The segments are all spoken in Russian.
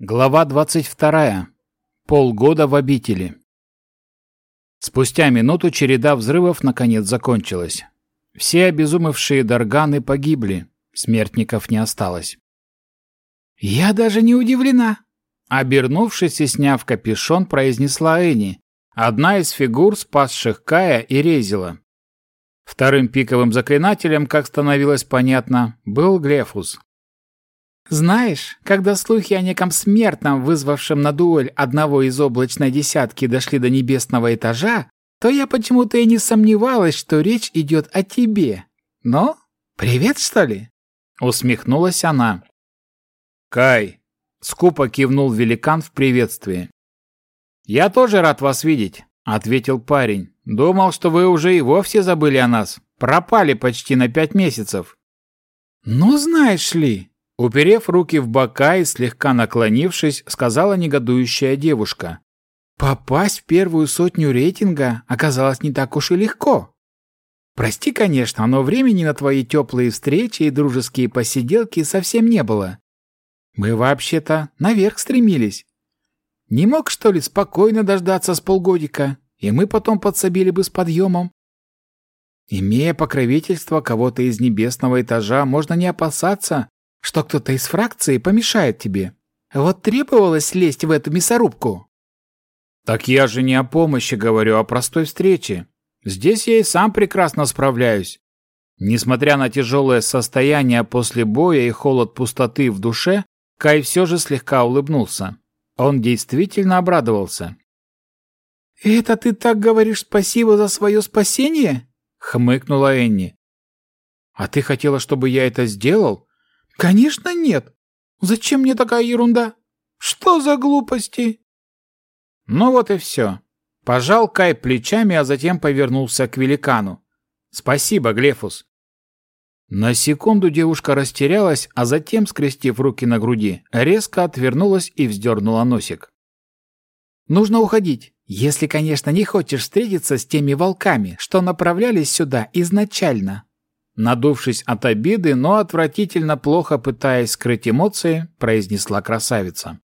Глава 22. Полгода в обители. Спустя минуту череда взрывов наконец закончилась. Все обезумевшие Дарганы погибли, смертников не осталось. «Я даже не удивлена!» Обернувшись и сняв капюшон, произнесла Энни, одна из фигур, спасших Кая и Резила. Вторым пиковым заклинателем, как становилось понятно, был Глефус. Знаешь, когда слухи о неком смертном, вызвавшем на дуэль одного из облачной десятки, дошли до небесного этажа, то я почему-то и не сомневалась, что речь идет о тебе. Но привет, что ли?» Усмехнулась она. «Кай!» — скупо кивнул великан в приветствии. «Я тоже рад вас видеть», — ответил парень. «Думал, что вы уже и вовсе забыли о нас. Пропали почти на пять месяцев». «Ну, знаешь ли», Уперев руки в бока и слегка наклонившись, сказала негодующая девушка. «Попасть в первую сотню рейтинга оказалось не так уж и легко. Прости, конечно, но времени на твои теплые встречи и дружеские посиделки совсем не было. Мы вообще-то наверх стремились. Не мог, что ли, спокойно дождаться с полгодика, и мы потом подсобили бы с подъемом? Имея покровительство кого-то из небесного этажа, можно не опасаться, что кто-то из фракции помешает тебе. Вот требовалось лезть в эту мясорубку. Так я же не о помощи говорю, а о простой встрече. Здесь я и сам прекрасно справляюсь. Несмотря на тяжелое состояние после боя и холод пустоты в душе, Кай все же слегка улыбнулся. Он действительно обрадовался. «Это ты так говоришь спасибо за свое спасение?» — хмыкнула Энни. «А ты хотела, чтобы я это сделал? Конечно, нет. Зачем мне такая ерунда? Что за глупости? Ну вот и все. Пожал Кай плечами, а затем повернулся к великану. Спасибо, Глефус. На секунду девушка растерялась, а затем, скрестив руки на груди, резко отвернулась и вздернула носик. «Нужно уходить, если, конечно, не хочешь встретиться с теми волками, что направлялись сюда изначально», Надувшись от обиды, но отвратительно плохо пытаясь скрыть эмоции, произнесла красавица.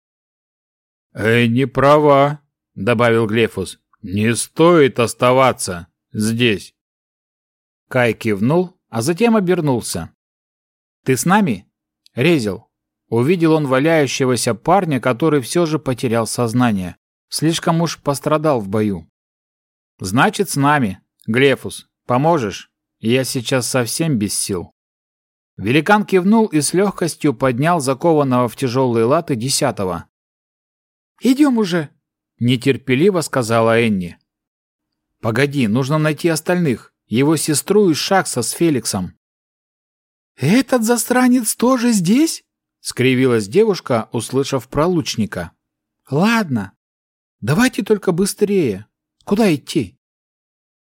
«Эй, не права», — добавил Глефус. «Не стоит оставаться здесь». Кай кивнул, а затем обернулся. «Ты с нами?» «Резил». Увидел он валяющегося парня, который все же потерял сознание. Слишком уж пострадал в бою. «Значит, с нами. Глефус, поможешь?» Я сейчас совсем без сил. Великан кивнул и с легкостью поднял закованного в тяжелые латы десятого. «Идем уже!» – нетерпеливо сказала Энни. «Погоди, нужно найти остальных, его сестру и Шакса с Феликсом». «Этот засранец тоже здесь?» — скривилась девушка, услышав про лучника. «Ладно, давайте только быстрее. Куда идти?»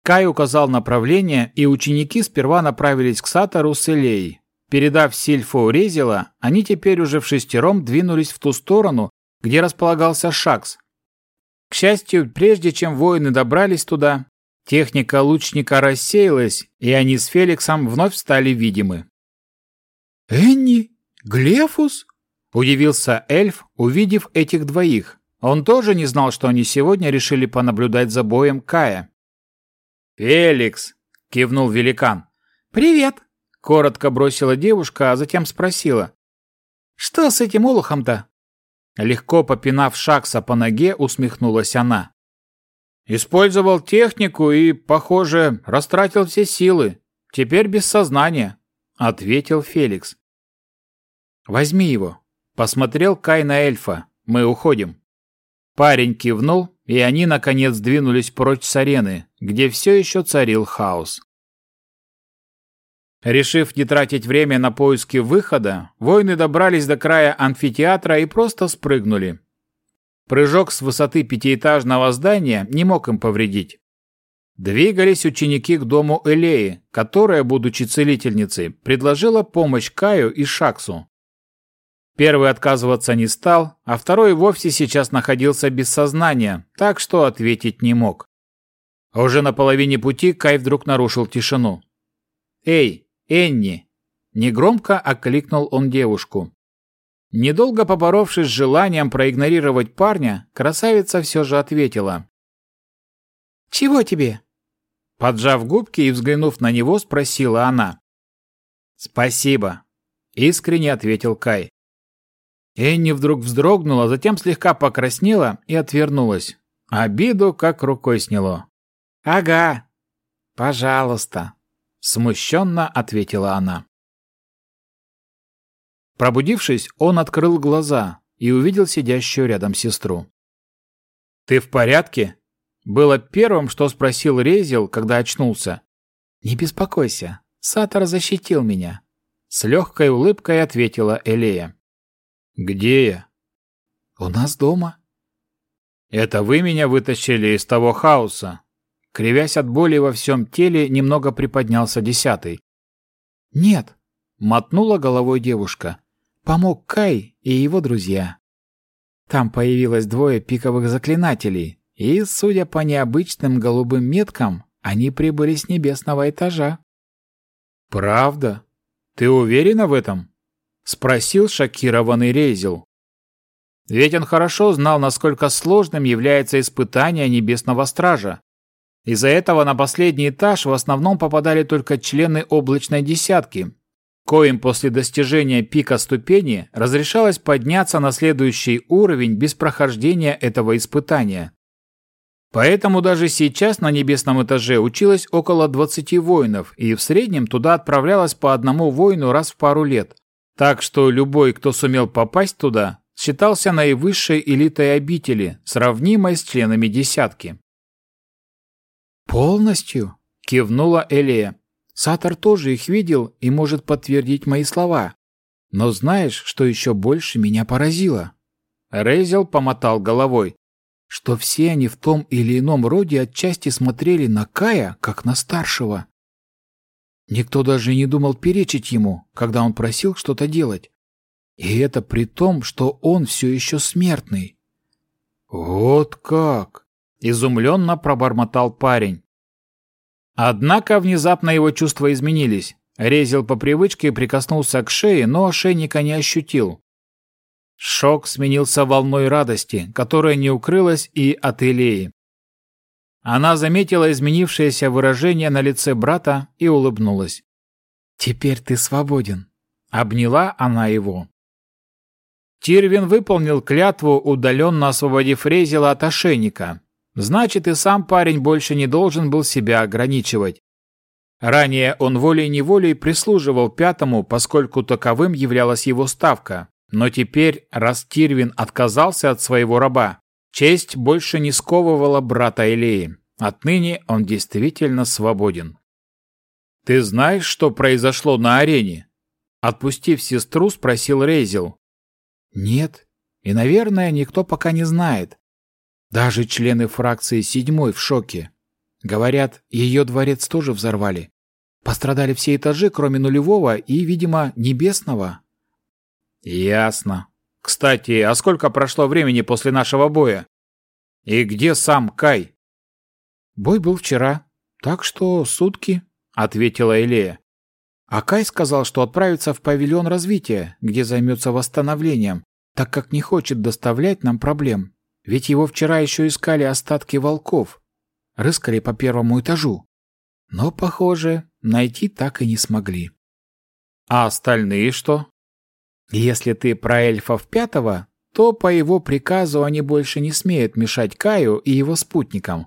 Кай указал направление, и ученики сперва направились к Сатару с Элей. Передав Сильфу Резила, они теперь уже в шестером двинулись в ту сторону, где располагался Шакс. К счастью, прежде чем воины добрались туда, техника лучника рассеялась, и они с Феликсом вновь стали видимы. «Энни? Глефус?» – удивился эльф, увидев этих двоих. Он тоже не знал, что они сегодня решили понаблюдать за боем Кая. «Феликс!» — кивнул великан. «Привет!» — коротко бросила девушка, а затем спросила. «Что с этим олухом-то?» Легко попинав Шакса по ноге, усмехнулась она. «Использовал технику и, похоже, растратил все силы. Теперь без сознания», — ответил Феликс. «Возьми его», — посмотрел Кай на эльфа. «Мы уходим». Парень кивнул, и они, наконец, двинулись прочь с арены, где все еще царил хаос. Решив не тратить время на поиски выхода, воины добрались до края амфитеатра и просто спрыгнули. Прыжок с высоты пятиэтажного здания не мог им повредить. Двигались ученики к дому Элеи, которая, будучи целительницей, предложила помощь Каю и Шаксу. Первый отказываться не стал, а второй вовсе сейчас находился без сознания, так что ответить не мог. А уже на половине пути Кай вдруг нарушил тишину. «Эй, Энни!» Негромко окликнул он девушку. Недолго поборовшись с желанием проигнорировать парня, красавица все же ответила. «Чего тебе?» Поджав губки и взглянув на него, спросила она. «Спасибо», — искренне ответил Кай. Энни вдруг вздрогнула, затем слегка покраснела и отвернулась. Обиду как рукой сняло. «Ага, пожалуйста», — смущенно ответила она. Пробудившись, он открыл глаза и увидел сидящую рядом сестру. «Ты в порядке?» Было первым, что спросил Резил, когда очнулся. «Не беспокойся, Сатор защитил меня», — с легкой улыбкой ответила Элея. «Где я?» «У нас дома». «Это вы меня вытащили из того хаоса?» Кривясь от боли во всем теле, немного приподнялся десятый. «Нет», — мотнула головой девушка. «Помог Кай и его друзья. Там появилось двое пиковых заклинателей, и, судя по необычным голубым меткам, они прибыли с небесного этажа. «Правда? Ты уверена в этом?» — спросил шокированный Рейзел. Ведь он хорошо знал, насколько сложным является испытание Небесного Стража. Из-за этого на последний этаж в основном попадали только члены облачной десятки, коим после достижения пика ступени разрешалось подняться на следующий уровень без прохождения этого испытания. Поэтому даже сейчас на небесном этаже училось около 20 воинов, и в среднем туда отправлялось по одному воину раз в пару лет. Так что любой, кто сумел попасть туда, считался наивысшей элитой обители, сравнимой с членами десятки. «Полностью?» – кивнула Элея. «Сатор тоже их видел и может подтвердить мои слова. Но знаешь, что еще больше меня поразило?» Рейзел помотал головой что все они в том или ином роде отчасти смотрели на Кая, как на старшего. Никто даже не думал перечить ему, когда он просил что-то делать. И это при том, что он все еще смертный. «Вот как!» — изумленно пробормотал парень. Однако внезапно его чувства изменились. Резил по привычке и прикоснулся к шее, но ошейника не ощутил. Шок сменился волной радости, которая не укрылась и от Илеи. Она заметила изменившееся выражение на лице брата и улыбнулась. «Теперь ты свободен», — обняла она его. Тирвин выполнил клятву, удаленно освободив Резила от ошейника. Значит, и сам парень больше не должен был себя ограничивать. Ранее он волей-неволей прислуживал пятому, поскольку таковым являлась его ставка. Но теперь, раз Тирвин отказался от своего раба, честь больше не сковывала брата Элеи. Отныне он действительно свободен. «Ты знаешь, что произошло на арене?» Отпустив сестру, спросил Рейзел. «Нет, и, наверное, никто пока не знает. Даже члены фракции седьмой в шоке. Говорят, ее дворец тоже взорвали. Пострадали все этажи, кроме нулевого и, видимо, небесного. Ясно. Кстати, а сколько прошло времени после нашего боя? И где сам Кай? Бой был вчера, так что сутки, ответила Элея. А Кай сказал, что отправится в павильон развития, где займется восстановлением, так как не хочет доставлять нам проблем. Ведь его вчера еще искали остатки волков. Рыскали по первому этажу. Но, похоже, найти так и не смогли. А остальные что? Если ты про эльфов пятого, то по его приказу они больше не смеют мешать Каю и его спутникам.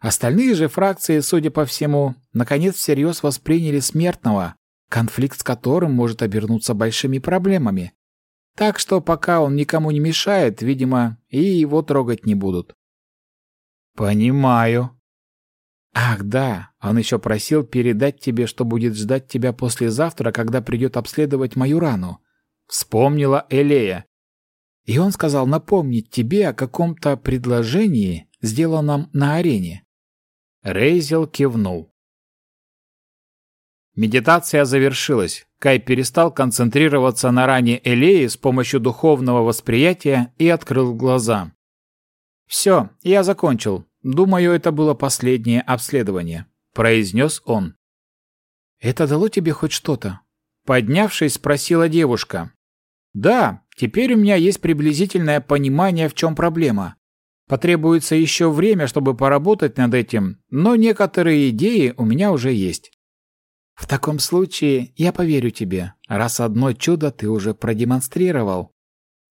Остальные же фракции, судя по всему, наконец всерьез восприняли смертного, конфликт с которым может обернуться большими проблемами. Так что пока он никому не мешает, видимо, и его трогать не будут. Понимаю. Ах, да, он еще просил передать тебе, что будет ждать тебя послезавтра, когда придет обследовать мою рану. Вспомнила Элея. И он сказал напомнить тебе о каком-то предложении, сделанном на арене. Рейзел кивнул. Медитация завершилась. Кай перестал концентрироваться на ране Элеи с помощью духовного восприятия и открыл глаза. «Все, я закончил. Думаю, это было последнее обследование», – произнес он. «Это дало тебе хоть что-то?» Поднявшись, спросила девушка. Да, теперь у меня есть приблизительное понимание, в чем проблема. Потребуется еще время, чтобы поработать над этим, но некоторые идеи у меня уже есть. В таком случае я поверю тебе, раз одно чудо ты уже продемонстрировал.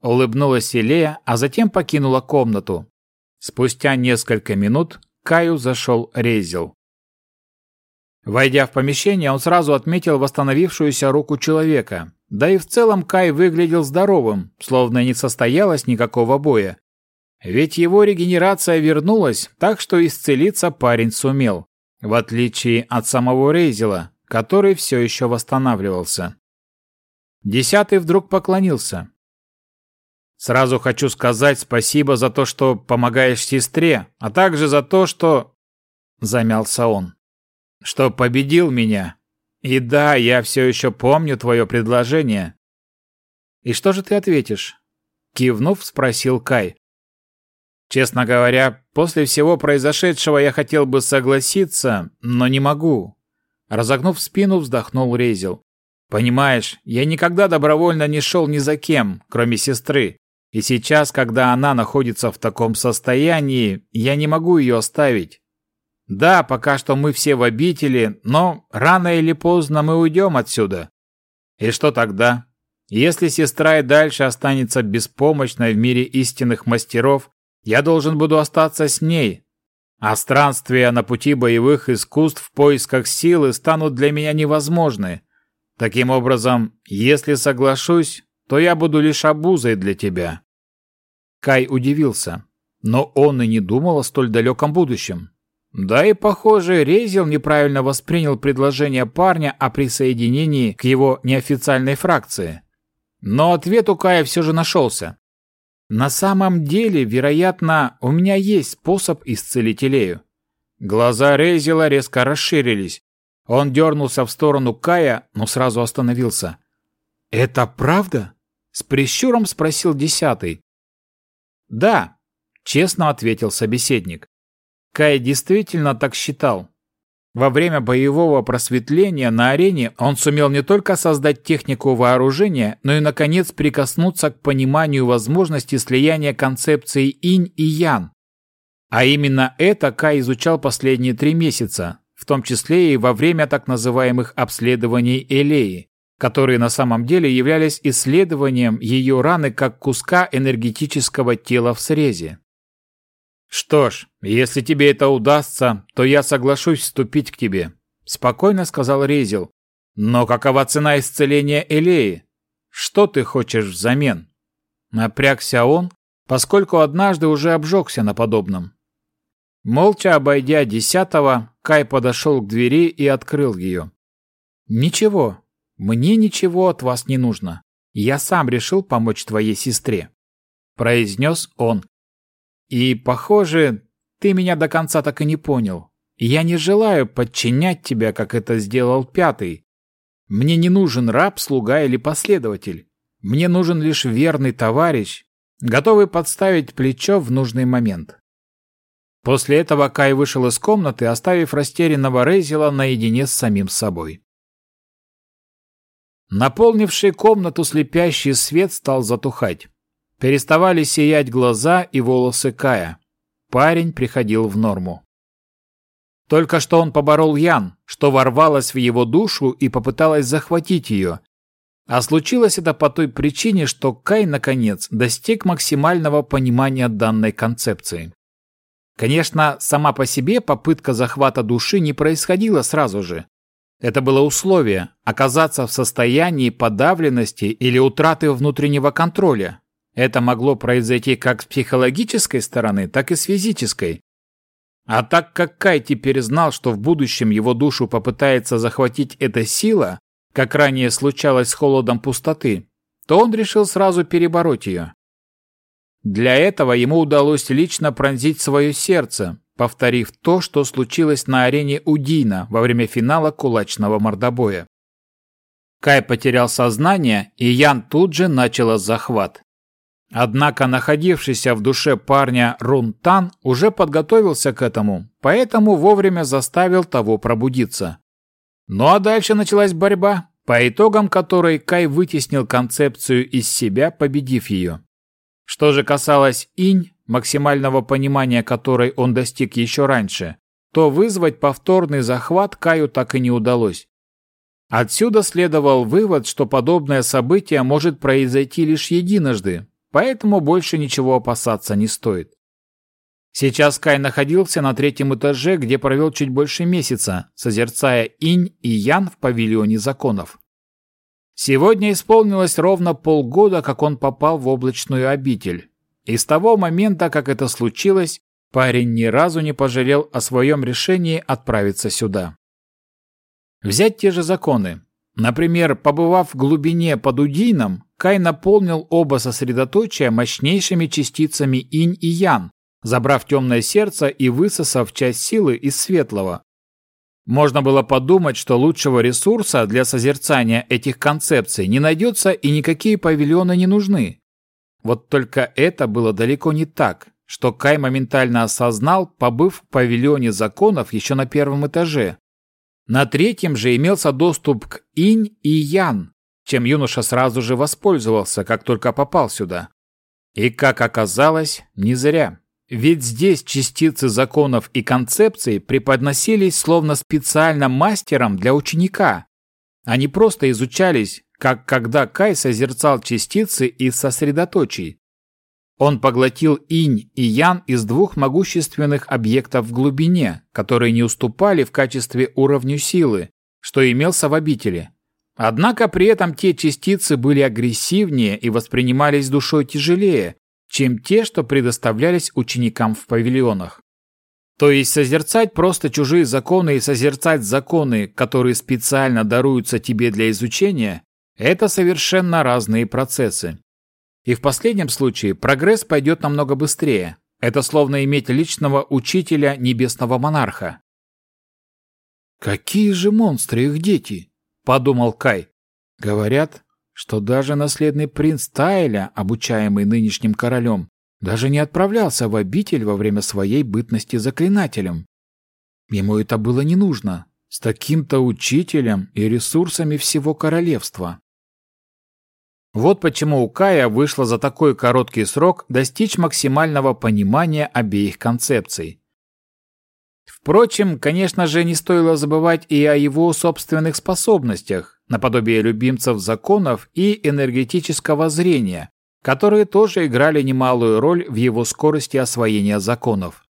Улыбнулась Селея, а затем покинула комнату. Спустя несколько минут Каю зашел Резил. Войдя в помещение, он сразу отметил восстановившуюся руку человека. Да и в целом Кай выглядел здоровым, словно не состоялось никакого боя. Ведь его регенерация вернулась, так что исцелиться парень сумел, в отличие от самого Рейзела, который все еще восстанавливался. Десятый вдруг поклонился. «Сразу хочу сказать спасибо за то, что помогаешь сестре, а также за то, что...» Замялся он. «Что победил меня. И да, я все еще помню твое предложение». «И что же ты ответишь?» Кивнув, спросил Кай. «Честно говоря, после всего произошедшего я хотел бы согласиться, но не могу. Разогнув спину, вздохнул Резил. «Понимаешь, я никогда добровольно не шел ни за кем, кроме сестры. И сейчас, когда она находится в таком состоянии, я не могу ее оставить. Да, пока что мы все в обители, но рано или поздно мы уйдем отсюда. И что тогда? Если сестра и дальше останется беспомощной в мире истинных мастеров, я должен буду остаться с ней, а странствия на пути боевых искусств в поисках силы станут для меня невозможны. Таким образом, если соглашусь, то я буду лишь обузой для тебя». Кай удивился, но он и не думал о столь далеком будущем. Да и, похоже, Резил неправильно воспринял предложение парня о присоединении к его неофициальной фракции. Но ответ у Кая все же нашелся. На самом деле, вероятно, у меня есть способ исцелить Илею. Глаза Рейзела резко расширились. Он дернулся в сторону Кая, но сразу остановился. «Это правда?» — с прищуром спросил десятый. «Да», — честно ответил собеседник. Кай действительно так считал. Во время боевого просветления на арене он сумел не только создать технику вооружения, но и, наконец, прикоснуться к пониманию возможности слияния концепций инь и ян. А именно это Кай изучал последние три месяца, в том числе и во время так называемых обследований Элеи, которые на самом деле являлись исследованием ее раны как куска энергетического тела в срезе. «Что ж, если тебе это удастся, то я соглашусь вступить к тебе», — спокойно сказал Резил. «Но какова цена исцеления Элеи? Что ты хочешь взамен?» Напрягся он, поскольку однажды уже обжегся на подобном. Молча обойдя десятого, Кай подошел к двери и открыл ее. «Ничего, мне ничего от вас не нужно. Я сам решил помочь твоей сестре», — произнес он, и, похоже, ты меня до конца так и не понял. Я не желаю подчинять тебя, как это сделал пятый. Мне не нужен раб, слуга или последователь. Мне нужен лишь верный товарищ, готовый подставить плечо в нужный момент. После этого Кай вышел из комнаты, оставив растерянного Рейзела наедине с самим собой. Наполнивший комнату слепящий свет стал затухать. Переставали сиять глаза и волосы Кая. Парень приходил в норму. Только что он поборол Ян, что ворвалась в его душу и попыталась захватить ее. А случилось это по той причине, что Кай, наконец, достиг максимального понимания данной концепции. Конечно, сама по себе попытка захвата души не происходила сразу же. Это было условие – оказаться в состоянии подавленности или утраты внутреннего контроля, это могло произойти как с психологической стороны, так и с физической. А так как Кай теперь знал, что в будущем его душу попытается захватить эта сила, как ранее случалось с холодом пустоты, то он решил сразу перебороть ее. Для этого ему удалось лично пронзить свое сердце, повторив то, что случилось на арене Удина во время финала кулачного мордобоя. Кай потерял сознание, и Ян тут же начал захват. Однако находившийся в душе парня Рунтан уже подготовился к этому, поэтому вовремя заставил того пробудиться. Ну а дальше началась борьба, по итогам которой Кай вытеснил концепцию из себя, победив ее. Что же касалось инь, максимального понимания которой он достиг еще раньше, то вызвать повторный захват Каю так и не удалось. Отсюда следовал вывод, что подобное событие может произойти лишь единожды, поэтому больше ничего опасаться не стоит. Сейчас Кай находился на третьем этаже, где провел чуть больше месяца, созерцая инь и ян в павильоне законов. Сегодня исполнилось ровно полгода, как он попал в облачную обитель. И с того момента, как это случилось, парень ни разу не пожалел о своем решении отправиться сюда. Взять те же законы. Например, побывав в глубине под Удином, Кай наполнил оба сосредоточия мощнейшими частицами инь и ян, забрав темное сердце и высосав часть силы из светлого. Можно было подумать, что лучшего ресурса для созерцания этих концепций не найдется и никакие павильоны не нужны. Вот только это было далеко не так, что Кай моментально осознал, побыв в павильоне законов еще на первом этаже, на третьем же имелся доступ к инь и ян, чем юноша сразу же воспользовался, как только попал сюда. И, как оказалось, не зря. Ведь здесь частицы законов и концепций преподносились словно специально мастером для ученика. Они просто изучались, как когда Кай созерцал частицы из сосредоточий. Он поглотил инь и ян из двух могущественных объектов в глубине, которые не уступали в качестве уровню силы, что имелся в обители. Однако при этом те частицы были агрессивнее и воспринимались душой тяжелее, чем те, что предоставлялись ученикам в павильонах. То есть созерцать просто чужие законы и созерцать законы, которые специально даруются тебе для изучения, это совершенно разные процессы. И в последнем случае прогресс пойдет намного быстрее. Это словно иметь личного учителя небесного монарха. «Какие же монстры их дети!» – подумал Кай. «Говорят, что даже наследный принц Тайля, обучаемый нынешним королем, даже не отправлялся в обитель во время своей бытности заклинателем. Ему это было не нужно, с таким-то учителем и ресурсами всего королевства. Вот почему у Кая вышло за такой короткий срок достичь максимального понимания обеих концепций. Впрочем, конечно же, не стоило забывать и о его собственных способностях, наподобие любимцев законов и энергетического зрения, которые тоже играли немалую роль в его скорости освоения законов.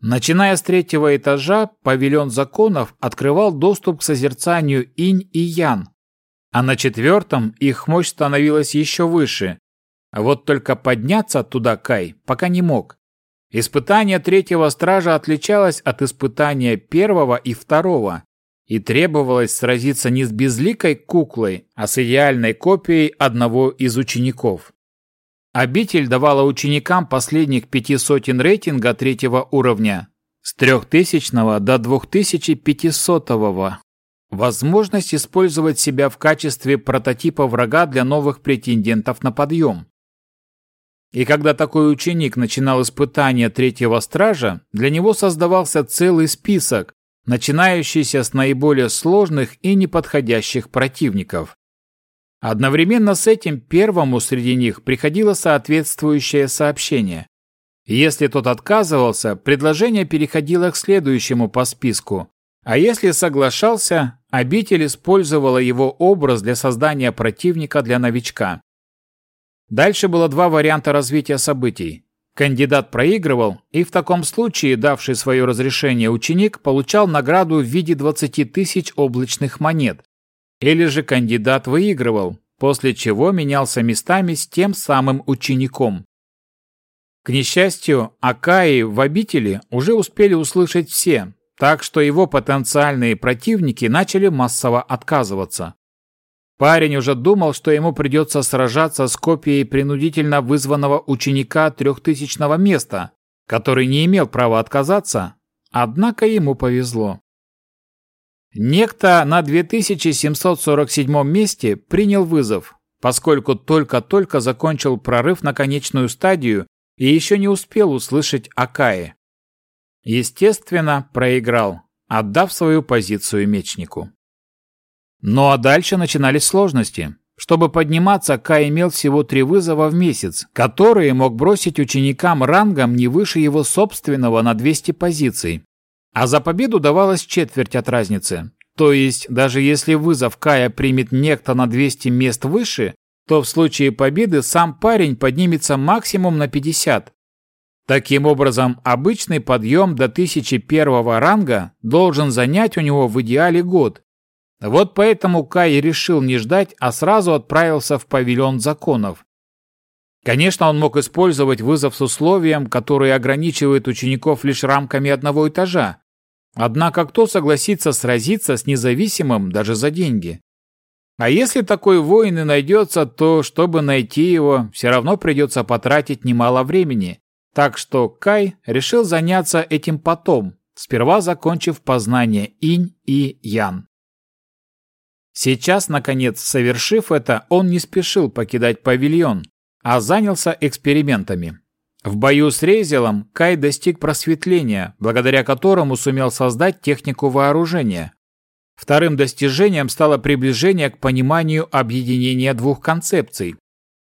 Начиная с третьего этажа, павильон законов открывал доступ к созерцанию инь и ян, а на четвертом их мощь становилась еще выше. Вот только подняться туда Кай пока не мог. Испытание третьего стража отличалось от испытания первого и второго, и требовалось сразиться не с безликой куклой, а с идеальной копией одного из учеников. Обитель давала ученикам последних пяти сотен рейтинга третьего уровня с трехтысячного до 2500 Возможность использовать себя в качестве прототипа врага для новых претендентов на подъем. И когда такой ученик начинал испытание третьего стража, для него создавался целый список, начинающийся с наиболее сложных и неподходящих противников. Одновременно с этим первому среди них приходило соответствующее сообщение. Если тот отказывался, предложение переходило к следующему по списку, а если соглашался, обитель использовала его образ для создания противника для новичка. Дальше было два варианта развития событий. Кандидат проигрывал, и в таком случае давший свое разрешение ученик получал награду в виде 20 тысяч облачных монет. Или же кандидат выигрывал, после чего менялся местами с тем самым учеником. К несчастью, Акаи в обители уже успели услышать все, так что его потенциальные противники начали массово отказываться. Парень уже думал, что ему придется сражаться с копией принудительно вызванного ученика трехтысячного места, который не имел права отказаться, однако ему повезло. Некто на 2747 месте принял вызов, поскольку только-только закончил прорыв на конечную стадию и еще не успел услышать Акаи. Естественно, проиграл, отдав свою позицию мечнику. Ну а дальше начинались сложности. Чтобы подниматься, Кай имел всего три вызова в месяц, которые мог бросить ученикам рангом не выше его собственного на 200 позиций. А за победу давалась четверть от разницы. То есть, даже если вызов Кая примет некто на 200 мест выше, то в случае победы сам парень поднимется максимум на 50. Таким образом, обычный подъем до 1001 ранга должен занять у него в идеале год, вот поэтому Кай решил не ждать, а сразу отправился в павильон законов. Конечно, он мог использовать вызов с условием, которое ограничивает учеников лишь рамками одного этажа. Однако кто согласится сразиться с независимым даже за деньги? А если такой воин и найдется, то, чтобы найти его, все равно придется потратить немало времени. Так что Кай решил заняться этим потом, сперва закончив познание инь и ян. Сейчас, наконец, совершив это, он не спешил покидать павильон, а занялся экспериментами. В бою с Рейзелом Кай достиг просветления, благодаря которому сумел создать технику вооружения. Вторым достижением стало приближение к пониманию объединения двух концепций.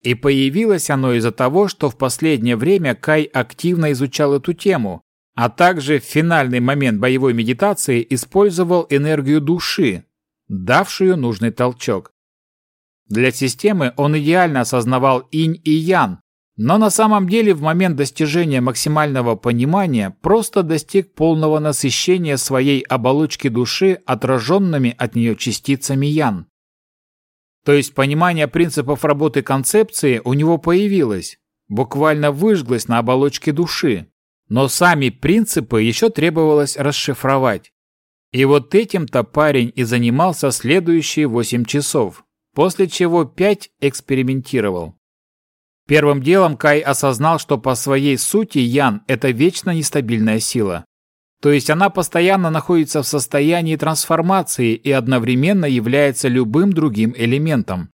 И появилось оно из-за того, что в последнее время Кай активно изучал эту тему, а также в финальный момент боевой медитации использовал энергию души, давшую нужный толчок. Для системы он идеально осознавал инь и ян, но на самом деле в момент достижения максимального понимания просто достиг полного насыщения своей оболочки души отраженными от нее частицами ян. То есть понимание принципов работы концепции у него появилось, буквально выжглось на оболочке души, но сами принципы еще требовалось расшифровать. И вот этим-то парень и занимался следующие 8 часов, после чего 5 экспериментировал. Первым делом Кай осознал, что по своей сути Ян – это вечно нестабильная сила. То есть она постоянно находится в состоянии трансформации и одновременно является любым другим элементом.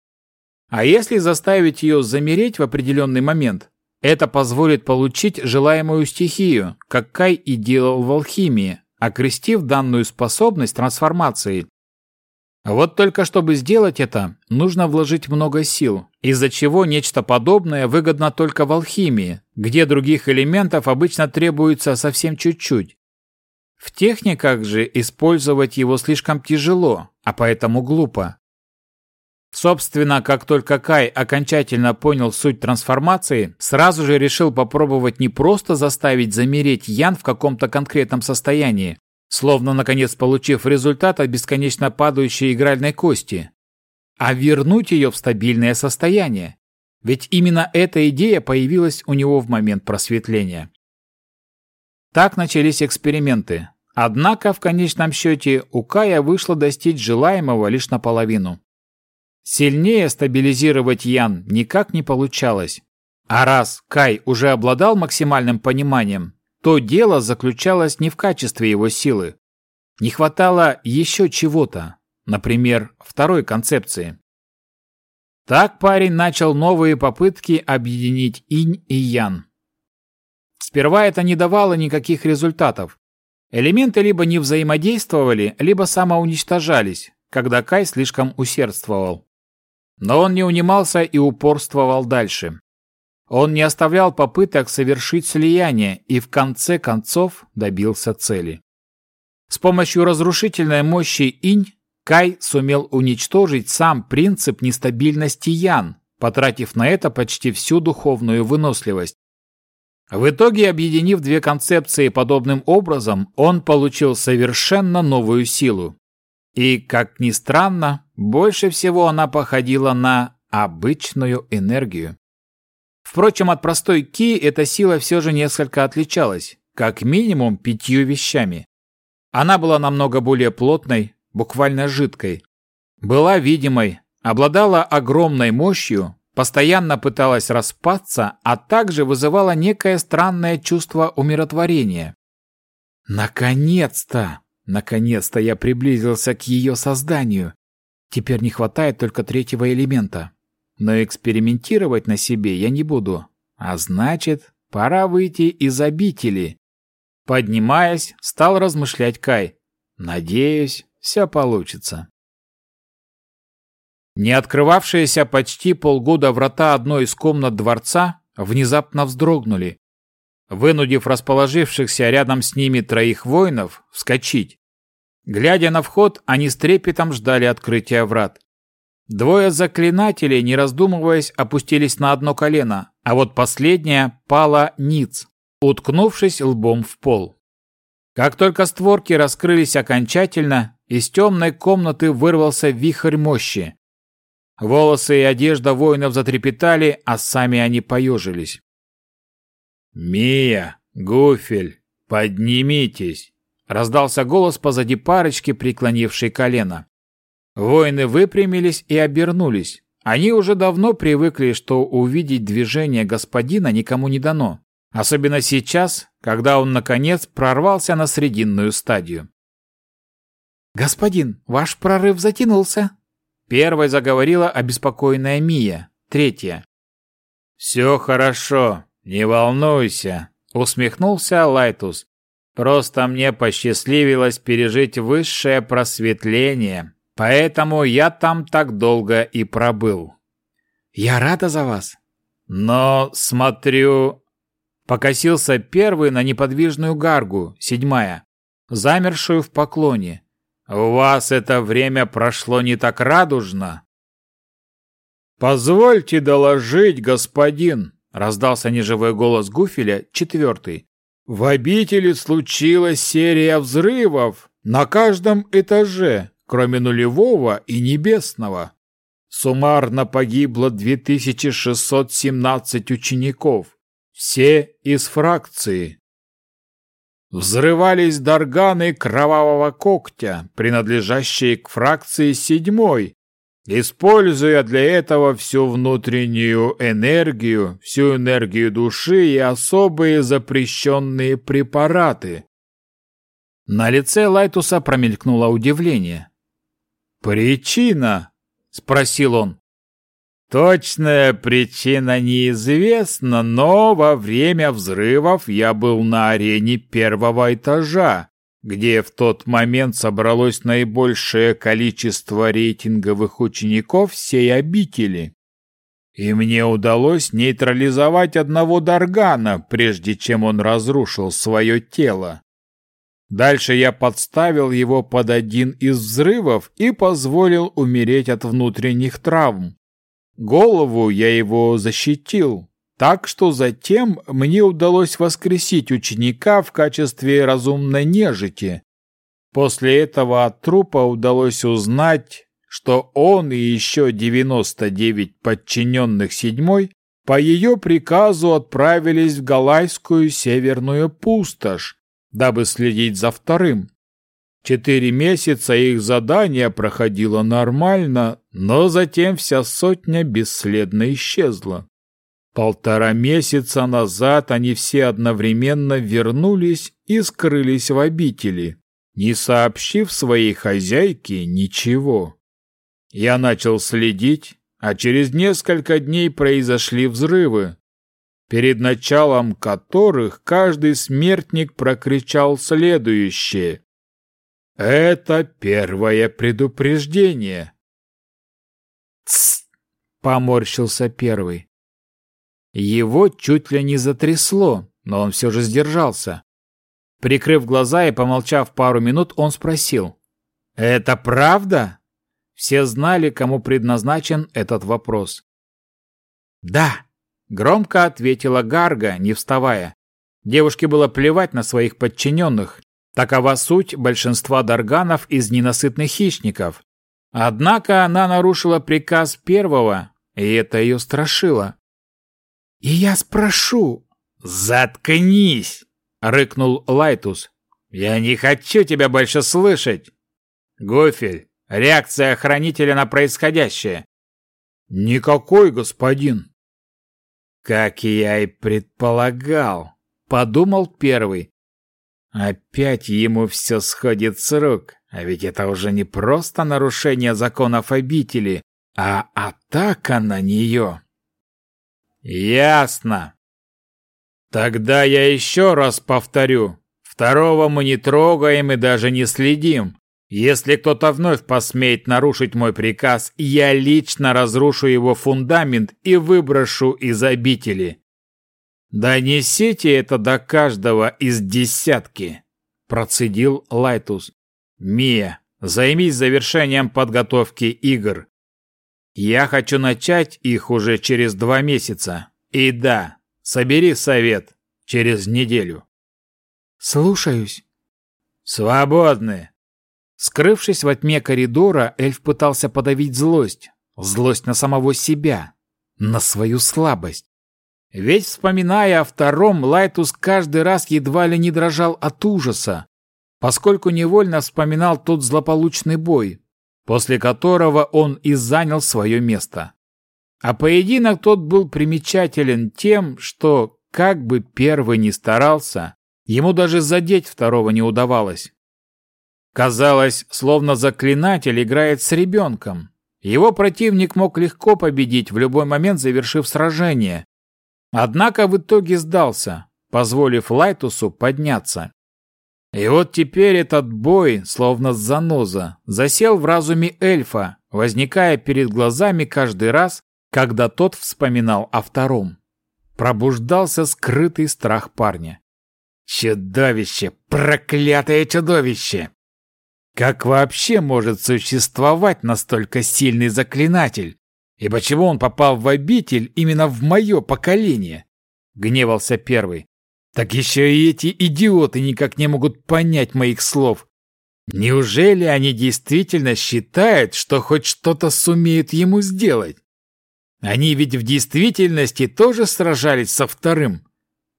А если заставить ее замереть в определенный момент, это позволит получить желаемую стихию, как Кай и делал в алхимии, окрестив данную способность трансформацией. Вот только чтобы сделать это, нужно вложить много сил, из-за чего нечто подобное выгодно только в алхимии, где других элементов обычно требуется совсем чуть-чуть. В техниках же использовать его слишком тяжело, а поэтому глупо. Собственно, как только Кай окончательно понял суть трансформации, сразу же решил попробовать не просто заставить замереть Ян в каком-то конкретном состоянии, словно наконец получив результат от бесконечно падающей игральной кости, а вернуть ее в стабильное состояние. Ведь именно эта идея появилась у него в момент просветления. Так начались эксперименты. Однако в конечном счете у Кая вышло достичь желаемого лишь наполовину. Сильнее стабилизировать Ян никак не получалось. А раз Кай уже обладал максимальным пониманием, то дело заключалось не в качестве его силы. Не хватало еще чего-то, например, второй концепции. Так парень начал новые попытки объединить инь и ян. Сперва это не давало никаких результатов. Элементы либо не взаимодействовали, либо самоуничтожались, когда Кай слишком усердствовал. Но он не унимался и упорствовал дальше. Он не оставлял попыток совершить слияние и в конце концов добился цели. С помощью разрушительной мощи инь Кай сумел уничтожить сам принцип нестабильности Ян, потратив на это почти всю духовную выносливость. В итоге, объединив две концепции подобным образом, он получил совершенно новую силу. И, как ни странно, больше всего она походила на обычную энергию. Впрочем, от простой ки эта сила все же несколько отличалась, как минимум пятью вещами. Она была намного более плотной, буквально жидкой. Была видимой, обладала огромной мощью, постоянно пыталась распаться, а также вызывала некое странное чувство умиротворения. Наконец-то! Наконец-то я приблизился к ее созданию. Теперь не хватает только третьего элемента. Но экспериментировать на себе я не буду. А значит, пора выйти из обители. Поднимаясь, стал размышлять Кай. Надеюсь, все получится. Не открывавшиеся почти полгода врата одной из комнат дворца внезапно вздрогнули, вынудив расположившихся рядом с ними троих воинов вскочить. Глядя на вход, они с трепетом ждали открытия врат. Двое заклинателей, не раздумываясь, опустились на одно колено, а вот последняя пала ниц, уткнувшись лбом в пол. Как только створки раскрылись окончательно, из темной комнаты вырвался вихрь мощи. Волосы и одежда воинов затрепетали, а сами они поежились. «Мия, Гуфель, поднимитесь!» — раздался голос позади парочки, преклонившей колено. Воины выпрямились и обернулись. Они уже давно привыкли, что увидеть движение господина никому не дано. Особенно сейчас, когда он, наконец, прорвался на срединную стадию. «Господин, ваш прорыв затянулся», Первой заговорила обеспокоенная Мия, третья. «Все хорошо, не волнуйся», — усмехнулся Лайтус. «Просто мне посчастливилось пережить высшее просветление, поэтому я там так долго и пробыл». «Я рада за вас». «Но, смотрю...» Покосился первый на неподвижную Гаргу, седьмая, замершую в поклоне. У вас это время прошло не так радужно. Позвольте доложить, господин, раздался неживой голос Гуфеля, четвертый. В обители случилась серия взрывов на каждом этаже, кроме нулевого и небесного. Суммарно погибло 2617 учеников, все из фракции. Взрывались дарганы кровавого когтя, принадлежащие к фракции седьмой, используя для этого всю внутреннюю энергию, всю энергию души и особые запрещенные препараты. На лице Лайтуса промелькнуло удивление. «Причина?» — спросил он. Точная причина неизвестна, но во время взрывов я был на арене первого этажа, где в тот момент собралось наибольшее количество рейтинговых учеников всей обители. И мне удалось нейтрализовать одного Даргана, прежде чем он разрушил свое тело. Дальше я подставил его под один из взрывов и позволил умереть от внутренних травм. Голову я его защитил, так что затем мне удалось воскресить ученика в качестве разумной нежити. После этого от трупа удалось узнать, что он и еще 99 подчиненных седьмой по ее приказу отправились в Галайскую северную пустошь, дабы следить за вторым. Четыре месяца их задание проходило нормально, но затем вся сотня бесследно исчезла. Полтора месяца назад они все одновременно вернулись и скрылись в обители, не сообщив своей хозяйке ничего. Я начал следить, а через несколько дней произошли взрывы, перед началом которых каждый смертник прокричал следующее это первое предупреждение. Тсс! Поморщился первый. Его чуть ли не затрясло, но он все же сдержался. Прикрыв глаза и помолчав пару минут, он спросил. «Это правда?» Все знали, кому предназначен этот вопрос. «Да», — громко ответила Гарга, не вставая. Девушке было плевать на своих подчиненных, Такова суть большинства дарганов из ненасытных хищников. Однако она нарушила приказ первого, и это ее страшило. «И я спрошу...» «Заткнись!» — рыкнул Лайтус. «Я не хочу тебя больше слышать!» «Гофель, реакция хранителя на происходящее!» «Никакой, господин!» «Как я и предполагал!» — подумал первый. Опять ему все сходит с рук, а ведь это уже не просто нарушение законов обители, а атака на нее. Ясно. Тогда я еще раз повторю. Второго мы не трогаем и даже не следим. Если кто-то вновь посмеет нарушить мой приказ, я лично разрушу его фундамент и выброшу из обители. Донесите это до каждого из десятки, процедил Лайтус. Мия, займись завершением подготовки игр. Я хочу начать их уже через два месяца. И да, собери совет через неделю. Слушаюсь. Свободны. Скрывшись во тьме коридора, эльф пытался подавить злость. Злость на самого себя. На свою слабость. Ведь, вспоминая о втором, Лайтус каждый раз едва ли не дрожал от ужаса, поскольку невольно вспоминал тот злополучный бой, после которого он и занял свое место. А поединок тот был примечателен тем, что, как бы первый ни старался, ему даже задеть второго не удавалось. Казалось, словно заклинатель играет с ребенком. Его противник мог легко победить в любой момент, завершив сражение. Однако в итоге сдался, позволив Лайтусу подняться. И вот теперь этот бой, словно заноза, засел в разуме эльфа, возникая перед глазами каждый раз, когда тот вспоминал о втором. Пробуждался скрытый страх парня. «Чудовище! Проклятое чудовище!» Как вообще может существовать настолько сильный заклинатель? И почему он попал в обитель именно в мое поколение? Гневался первый. Так еще и эти идиоты никак не могут понять моих слов. Неужели они действительно считают, что хоть что-то сумеют ему сделать? Они ведь в действительности тоже сражались со вторым.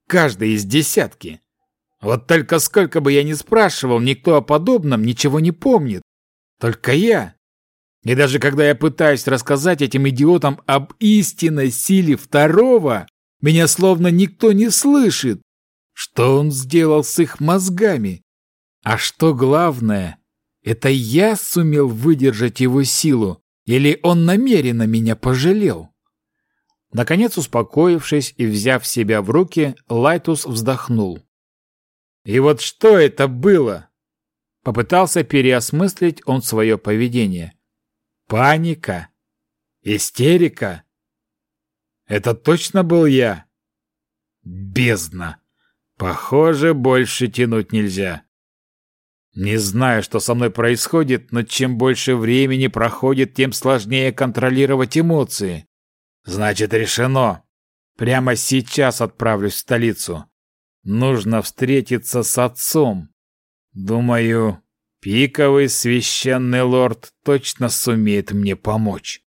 Каждый из десятки. Вот только сколько бы я ни спрашивал, никто о подобном ничего не помнит. Только я. И даже когда я пытаюсь рассказать этим идиотам об истинной силе второго, меня словно никто не слышит. Что он сделал с их мозгами? А что главное, это я сумел выдержать его силу, или он намеренно меня пожалел? Наконец, успокоившись и взяв себя в руки, Лайтус вздохнул. И вот что это было? Попытался переосмыслить он свое поведение. Паника? Истерика? Это точно был я? Бездна. Похоже, больше тянуть нельзя. Не знаю, что со мной происходит, но чем больше времени проходит, тем сложнее контролировать эмоции. Значит, решено. Прямо сейчас отправлюсь в столицу. Нужно встретиться с отцом. Думаю, пиковый священный лорд точно сумеет мне помочь.